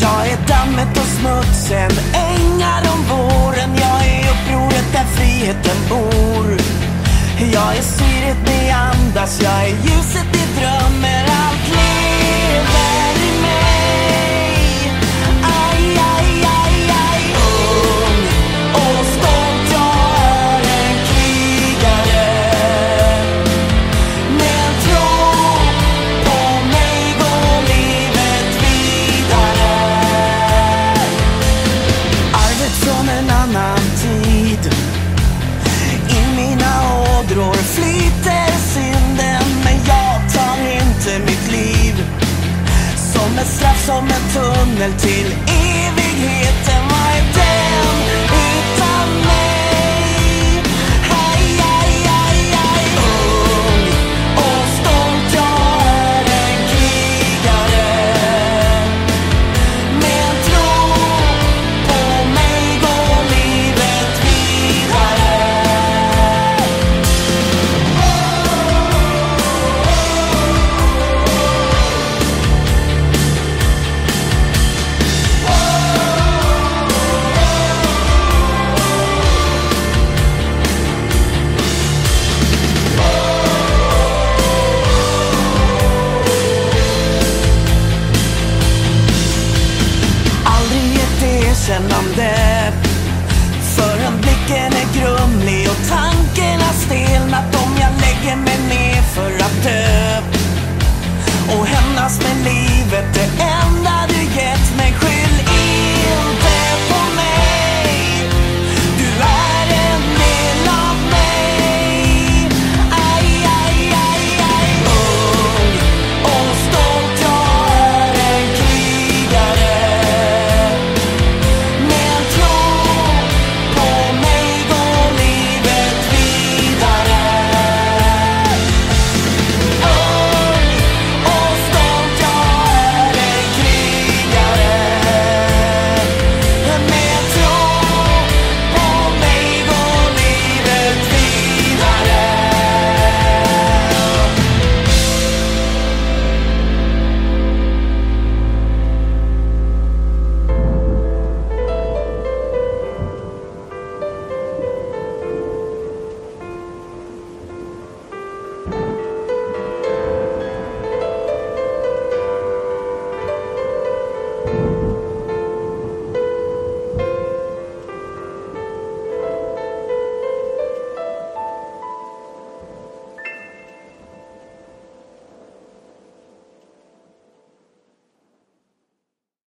Jag är dammet och smutsen, ängar om våren. Jag är upproret där friheten bor. Jag är syret ni andas, jag är ljuset mina flyter synden Men jag tar inte mitt liv. Som ett straff, som en tunnel till för att dö. Och hämnas med livet det